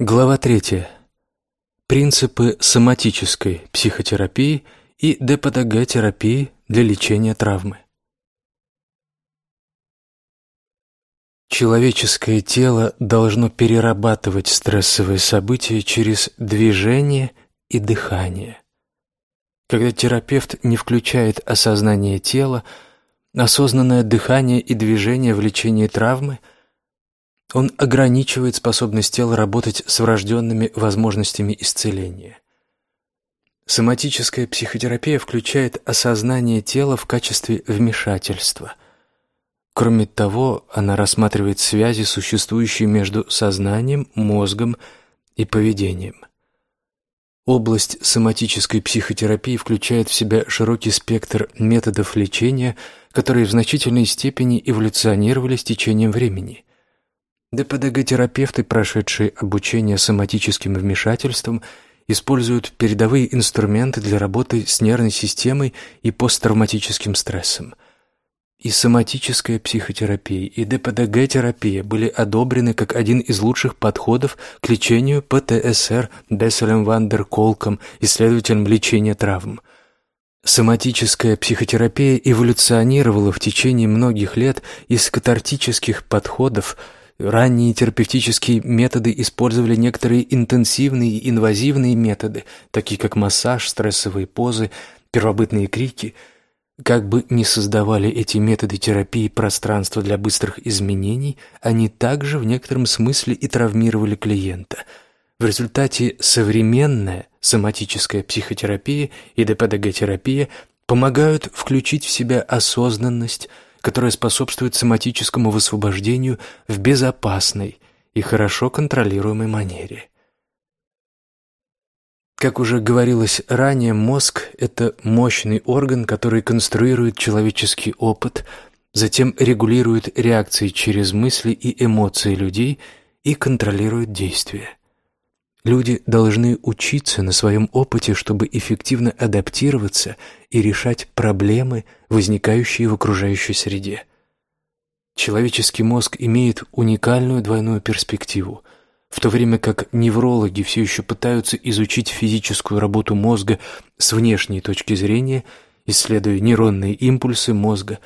Глава 3. Принципы соматической психотерапии и ДПТГ-терапии для лечения травмы. Человеческое тело должно перерабатывать стрессовые события через движение и дыхание. Когда терапевт не включает осознание тела, осознанное дыхание и движение в лечении травмы – он ограничивает способность тела работать с врожденными возможностями исцеления. Соматическая психотерапия включает осознание тела в качестве вмешательства. Кроме того, она рассматривает связи, существующие между сознанием, мозгом и поведением. Область соматической психотерапии включает в себя широкий спектр методов лечения, которые в значительной степени эволюционировали с течением времени – ДПДГ-терапевты, прошедшие обучение соматическим вмешательством, используют передовые инструменты для работы с нервной системой и посттравматическим стрессом. И соматическая психотерапия, и ДПДГ-терапия были одобрены как один из лучших подходов к лечению ПТСР Бесселем Вандер Колком, исследователем лечения травм. Соматическая психотерапия эволюционировала в течение многих лет из катартических подходов – Ранние терапевтические методы использовали некоторые интенсивные и инвазивные методы, такие как массаж, стрессовые позы, первобытные крики. Как бы ни создавали эти методы терапии пространство для быстрых изменений, они также в некотором смысле и травмировали клиента. В результате современная соматическая психотерапия и ДПДГ-терапия помогают включить в себя осознанность, которая способствует соматическому высвобождению в безопасной и хорошо контролируемой манере. Как уже говорилось ранее, мозг – это мощный орган, который конструирует человеческий опыт, затем регулирует реакции через мысли и эмоции людей и контролирует действия. Люди должны учиться на своем опыте, чтобы эффективно адаптироваться и решать проблемы, возникающие в окружающей среде. Человеческий мозг имеет уникальную двойную перспективу. В то время как неврологи все еще пытаются изучить физическую работу мозга с внешней точки зрения, исследуя нейронные импульсы мозга,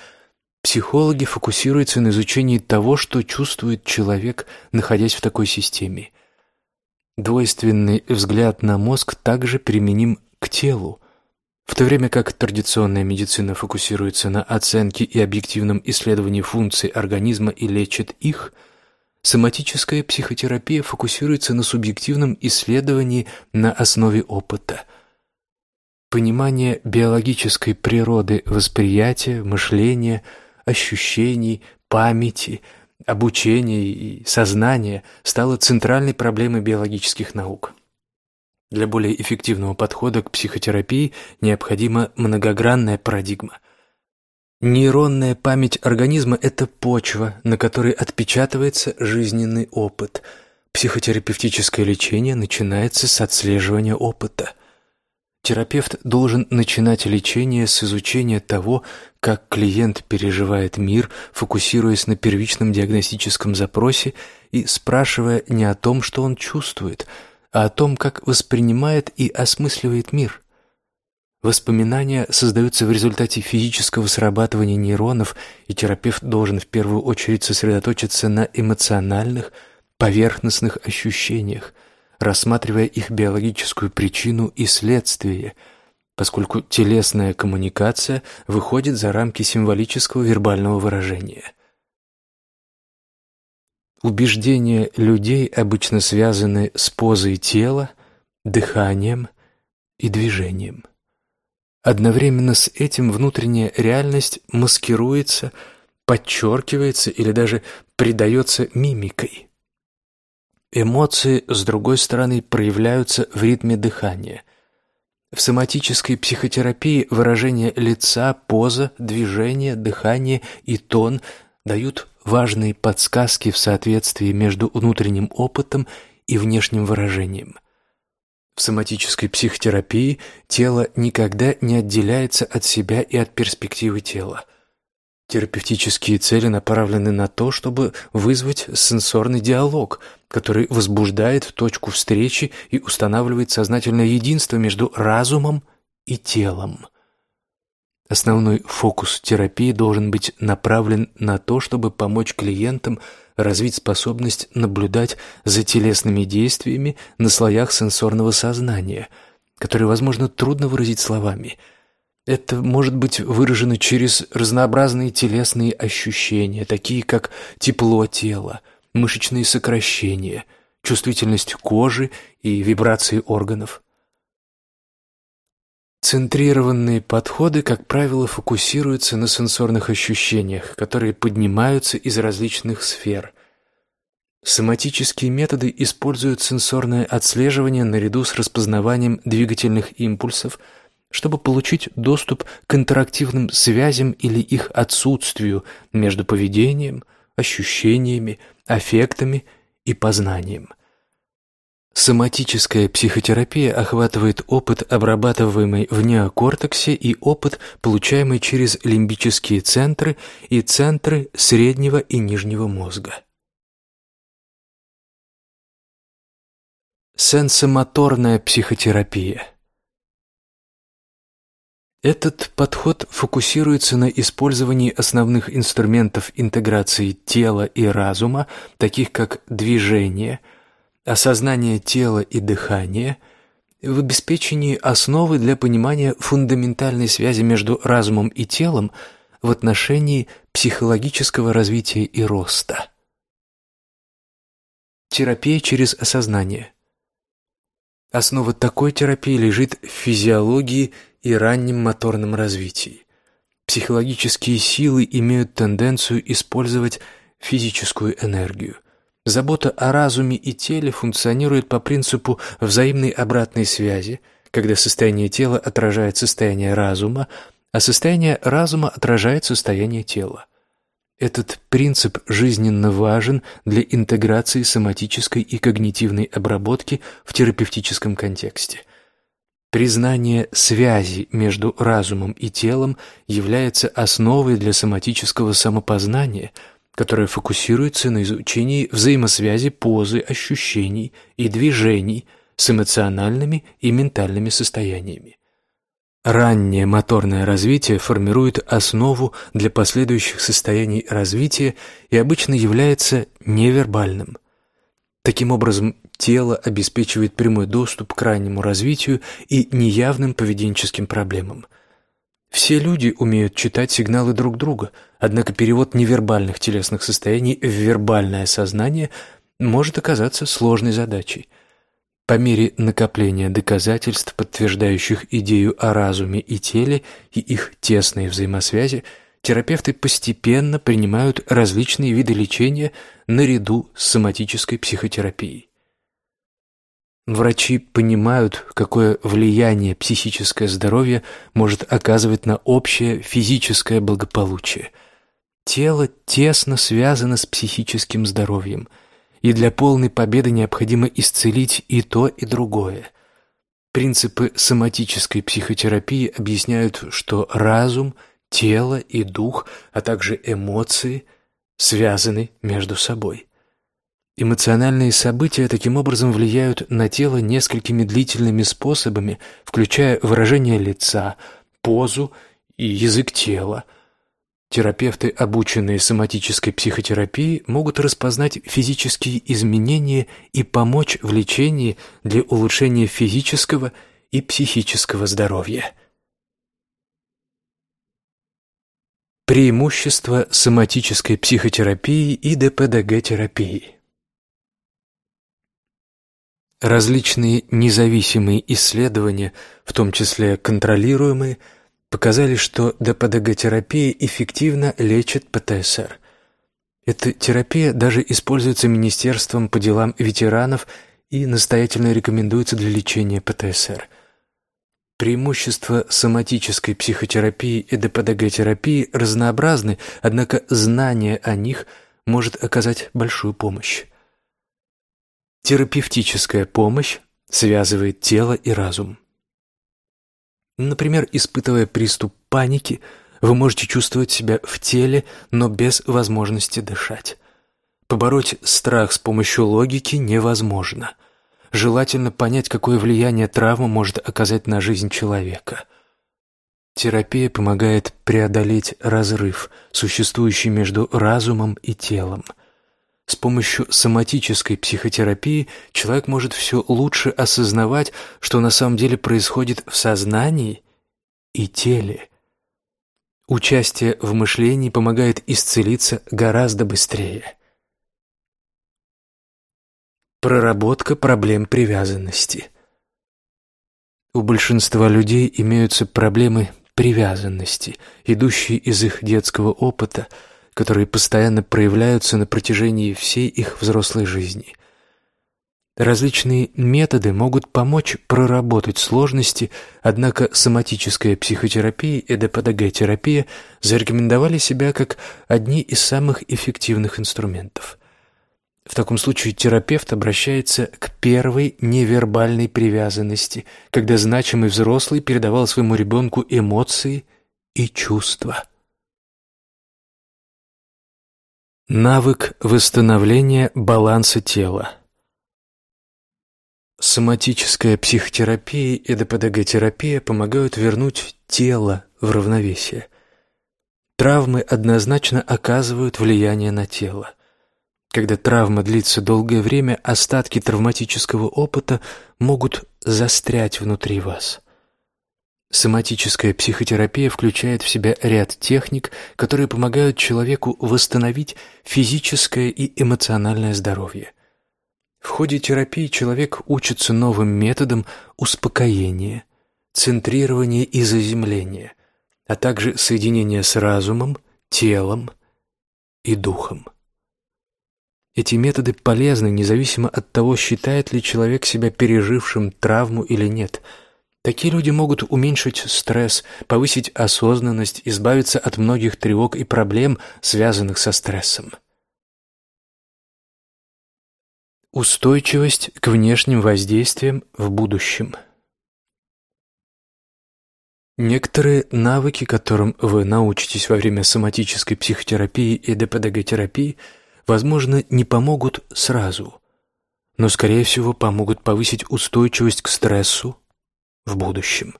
психологи фокусируются на изучении того, что чувствует человек, находясь в такой системе – Двойственный взгляд на мозг также применим к телу. В то время как традиционная медицина фокусируется на оценке и объективном исследовании функций организма и лечит их, соматическая психотерапия фокусируется на субъективном исследовании на основе опыта. Понимание биологической природы восприятия, мышления, ощущений, памяти – обучение и сознание стало центральной проблемой биологических наук. Для более эффективного подхода к психотерапии необходима многогранная парадигма. Нейронная память организма – это почва, на которой отпечатывается жизненный опыт. Психотерапевтическое лечение начинается с отслеживания опыта. Терапевт должен начинать лечение с изучения того, как клиент переживает мир, фокусируясь на первичном диагностическом запросе и спрашивая не о том, что он чувствует, а о том, как воспринимает и осмысливает мир. Воспоминания создаются в результате физического срабатывания нейронов, и терапевт должен в первую очередь сосредоточиться на эмоциональных, поверхностных ощущениях – рассматривая их биологическую причину и следствие, поскольку телесная коммуникация выходит за рамки символического вербального выражения. Убеждения людей обычно связаны с позой тела, дыханием и движением. Одновременно с этим внутренняя реальность маскируется, подчеркивается или даже придается мимикой. Эмоции, с другой стороны, проявляются в ритме дыхания. В соматической психотерапии выражение лица, поза, движение, дыхание и тон дают важные подсказки в соответствии между внутренним опытом и внешним выражением. В соматической психотерапии тело никогда не отделяется от себя и от перспективы тела. Терапевтические цели направлены на то, чтобы вызвать сенсорный диалог, который возбуждает точку встречи и устанавливает сознательное единство между разумом и телом. Основной фокус терапии должен быть направлен на то, чтобы помочь клиентам развить способность наблюдать за телесными действиями на слоях сенсорного сознания, которые, возможно, трудно выразить словами – это может быть выражено через разнообразные телесные ощущения, такие как тепло тела, мышечные сокращения, чувствительность кожи и вибрации органов. Центрированные подходы, как правило, фокусируются на сенсорных ощущениях, которые поднимаются из различных сфер. Соматические методы используют сенсорное отслеживание наряду с распознаванием двигательных импульсов – чтобы получить доступ к интерактивным связям или их отсутствию между поведением, ощущениями, аффектами и познанием. Соматическая психотерапия охватывает опыт, обрабатываемый в неокортексе, и опыт, получаемый через лимбические центры и центры среднего и нижнего мозга. Сенсомоторная психотерапия – этот подход фокусируется на использовании основных инструментов интеграции тела и разума, таких как движение, осознание тела и дыхание, в обеспечении основы для понимания фундаментальной связи между разумом и телом в отношении психологического развития и роста. Терапия через осознание. Основа такой терапии лежит в физиологии и раннем моторном развитии. Психологические силы имеют тенденцию использовать физическую энергию. Забота о разуме и теле функционирует по принципу взаимной обратной связи, когда состояние тела отражает состояние разума, а состояние разума отражает состояние тела. Этот принцип жизненно важен для интеграции соматической и когнитивной обработки в терапевтическом контексте. Признание связи между разумом и телом является основой для соматического самопознания, которое фокусируется на изучении взаимосвязи позы, ощущений и движений с эмоциональными и ментальными состояниями. Раннее моторное развитие формирует основу для последующих состояний развития и обычно является невербальным – Таким образом, тело обеспечивает прямой доступ к раннему развитию и неявным поведенческим проблемам. Все люди умеют читать сигналы друг друга, однако перевод невербальных телесных состояний в вербальное сознание может оказаться сложной задачей. По мере накопления доказательств, подтверждающих идею о разуме и теле и их тесной взаимосвязи, терапевты постепенно принимают различные виды лечения наряду с соматической психотерапией. Врачи понимают, какое влияние психическое здоровье может оказывать на общее физическое благополучие. Тело тесно связано с психическим здоровьем, и для полной победы необходимо исцелить и то, и другое. Принципы соматической психотерапии объясняют, что разум – тело и дух, а также эмоции связаны между собой. Эмоциональные события таким образом влияют на тело несколькими длительными способами, включая выражение лица, позу и язык тела. Терапевты, обученные соматической психотерапии, могут распознать физические изменения и помочь в лечении для улучшения физического и психического здоровья. Преимущества соматической психотерапии и ДПДГ-терапии Различные независимые исследования, в том числе контролируемые, показали, что ДПДГ-терапия эффективно лечит ПТСР. Эта терапия даже используется Министерством по делам ветеранов и настоятельно рекомендуется для лечения ПТСР – Преимущества соматической психотерапии и ДПДГ-терапии разнообразны, однако знание о них может оказать большую помощь. Терапевтическая помощь связывает тело и разум. Например, испытывая приступ паники, Вы можете чувствовать себя в теле, но без возможности дышать. Побороть страх с помощью логики невозможно. Желательно понять, какое влияние травма может оказать на жизнь человека. Терапия помогает преодолеть разрыв, существующий между разумом и телом. С помощью соматической психотерапии человек может все лучше осознавать, что на самом деле происходит в сознании и теле. Участие в мышлении помогает исцелиться гораздо быстрее. Проработка проблем привязанности. У большинства людей имеются проблемы привязанности, идущие из их детского опыта, которые постоянно проявляются на протяжении всей их взрослой жизни. Различные методы могут помочь проработать сложности, однако соматическая психотерапия и ДПДГ-терапия зарекомендовали себя как одни из самых эффективных инструментов – в таком случае терапевт обращается к первой невербальной привязанности, когда значимый взрослый передавал своему ребенку эмоции и чувства. Навык восстановления баланса тела. Соматическая психотерапия и ДПДГ-терапия помогают вернуть тело в равновесие. Травмы однозначно оказывают влияние на тело. Когда травма длится долгое время, остатки травматического опыта могут застрять внутри вас. Соматическая психотерапия включает в себя ряд техник, которые помогают человеку восстановить физическое и эмоциональное здоровье. В ходе терапии человек учится новым методам успокоения, центрирования и заземления, а также соединения с разумом, телом и духом. Эти методы полезны, независимо от того, считает ли человек себя пережившим травму или нет. Такие люди могут уменьшить стресс, повысить осознанность, избавиться от многих тревог и проблем, связанных со стрессом. Устойчивость к внешним воздействиям в будущем. Некоторые навыки, которым вы научитесь во время соматической психотерапии и ДПДГ-терапии – возможно, не помогут сразу, но, скорее всего, помогут повысить устойчивость к стрессу в будущем.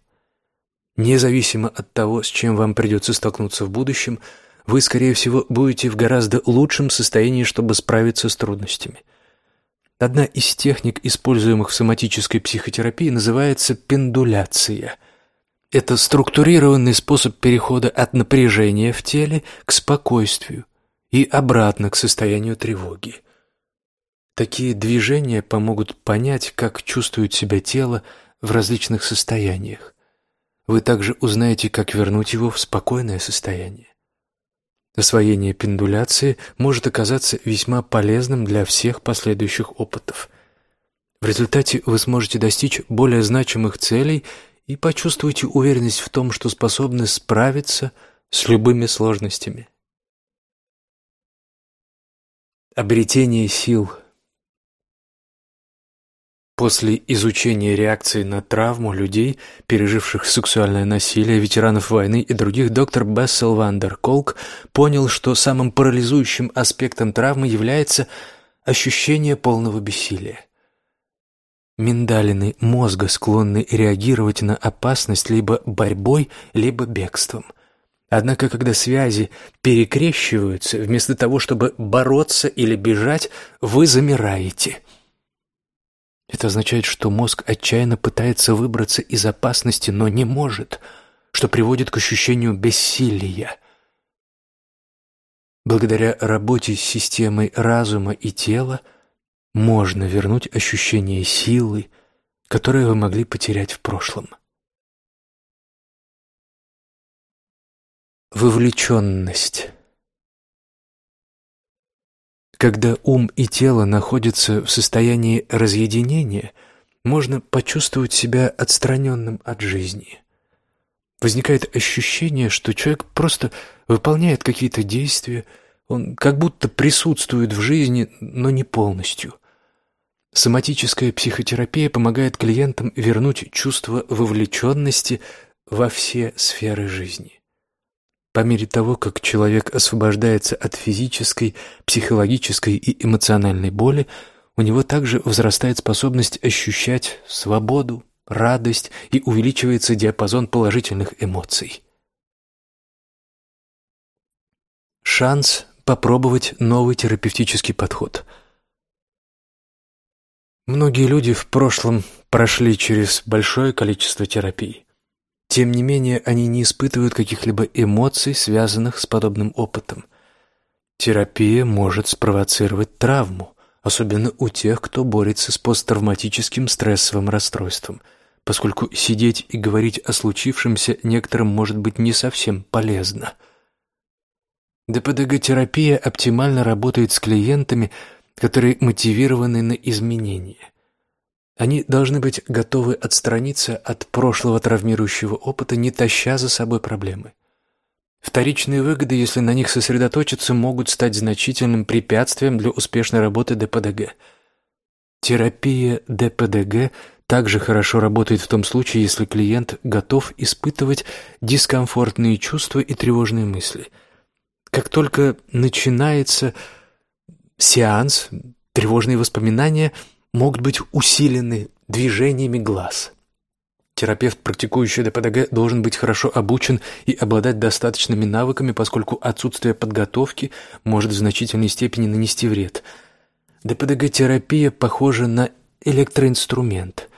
Независимо от того, с чем вам придется столкнуться в будущем, вы, скорее всего, будете в гораздо лучшем состоянии, чтобы справиться с трудностями. Одна из техник, используемых в соматической психотерапии, называется пендуляция. Это структурированный способ перехода от напряжения в теле к спокойствию, и обратно к состоянию тревоги. Такие движения помогут понять, как чувствует себя тело в различных состояниях. Вы также узнаете, как вернуть его в спокойное состояние. Освоение пендуляции может оказаться весьма полезным для всех последующих опытов. В результате вы сможете достичь более значимых целей и почувствуете уверенность в том, что способны справиться с любыми сложностями. Обретение сил. После изучения реакции на травму людей, переживших сексуальное насилие, ветеранов войны и других, доктор Бессел Вандер Колк понял, что самым парализующим аспектом травмы является ощущение полного бессилия. Миндалины мозга склонны реагировать на опасность либо борьбой, либо бегством – Однако, когда связи перекрещиваются, вместо того, чтобы бороться или бежать, вы замираете. Это означает, что мозг отчаянно пытается выбраться из опасности, но не может, что приводит к ощущению бессилия. Благодаря работе с системой разума и тела можно вернуть ощущение силы, которое вы могли потерять в прошлом. Вовлеченность. Когда ум и тело находятся в состоянии разъединения, можно почувствовать себя отстраненным от жизни. Возникает ощущение, что человек просто выполняет какие-то действия, он как будто присутствует в жизни, но не полностью. Соматическая психотерапия помогает клиентам вернуть чувство вовлеченности во все сферы жизни. По мере того, как человек освобождается от физической, психологической и эмоциональной боли, у него также возрастает способность ощущать свободу, радость и увеличивается диапазон положительных эмоций. Шанс попробовать новый терапевтический подход. Многие люди в прошлом прошли через большое количество терапий. Тем не менее, они не испытывают каких-либо эмоций, связанных с подобным опытом. Терапия может спровоцировать травму, особенно у тех, кто борется с посттравматическим стрессовым расстройством, поскольку сидеть и говорить о случившемся некоторым может быть не совсем полезно – ДПДГ-терапия оптимально работает с клиентами, которые мотивированы на изменения. Они должны быть готовы отстраниться от прошлого травмирующего опыта, не таща за собой проблемы. Вторичные выгоды, если на них сосредоточиться, могут стать значительным препятствием для успешной работы ДПДГ. Терапия ДПДГ также хорошо работает в том случае, если клиент готов испытывать дискомфортные чувства и тревожные мысли – как только начинается сеанс, тревожные воспоминания могут быть усилены движениями глаз. Терапевт, практикующий ДПДГ, должен быть хорошо обучен и обладать достаточными навыками, поскольку отсутствие подготовки может в значительной степени нанести вред. ДПДГ-терапия похожа на электроинструмент.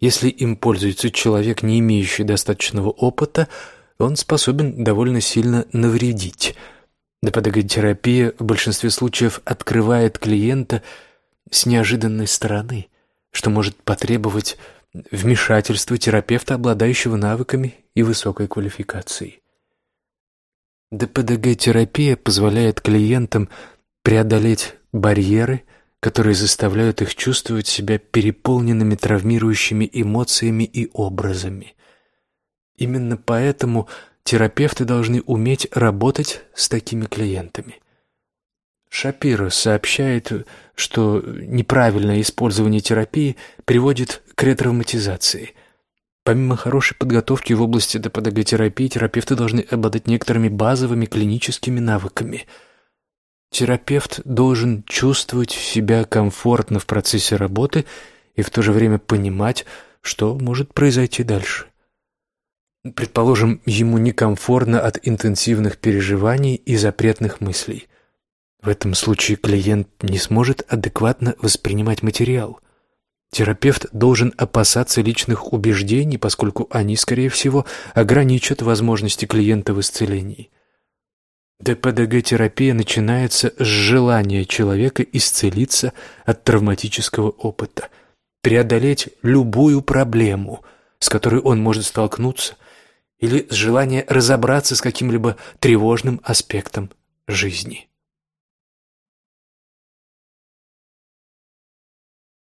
Если им пользуется человек, не имеющий достаточного опыта, он способен довольно сильно навредить – ДПДГ-терапия в большинстве случаев открывает клиента с неожиданной стороны, что может потребовать вмешательства терапевта, обладающего навыками и высокой квалификацией. ДПДГ-терапия позволяет клиентам преодолеть барьеры, которые заставляют их чувствовать себя переполненными травмирующими эмоциями и образами. Именно поэтому Терапевты должны уметь работать с такими клиентами. Шапиро сообщает, что неправильное использование терапии приводит к ретравматизации. Помимо хорошей подготовки в области ДПДГ-терапии, терапевты должны обладать некоторыми базовыми клиническими навыками. Терапевт должен чувствовать себя комфортно в процессе работы и в то же время понимать, что может произойти дальше. Предположим, ему некомфортно от интенсивных переживаний и запретных мыслей. В этом случае клиент не сможет адекватно воспринимать материал. Терапевт должен опасаться личных убеждений, поскольку они, скорее всего, ограничат возможности клиента в исцелении. ДПДГ-терапия начинается с желания человека исцелиться от травматического опыта, преодолеть любую проблему, с которой он может столкнуться – или с желания разобраться с каким-либо тревожным аспектом жизни.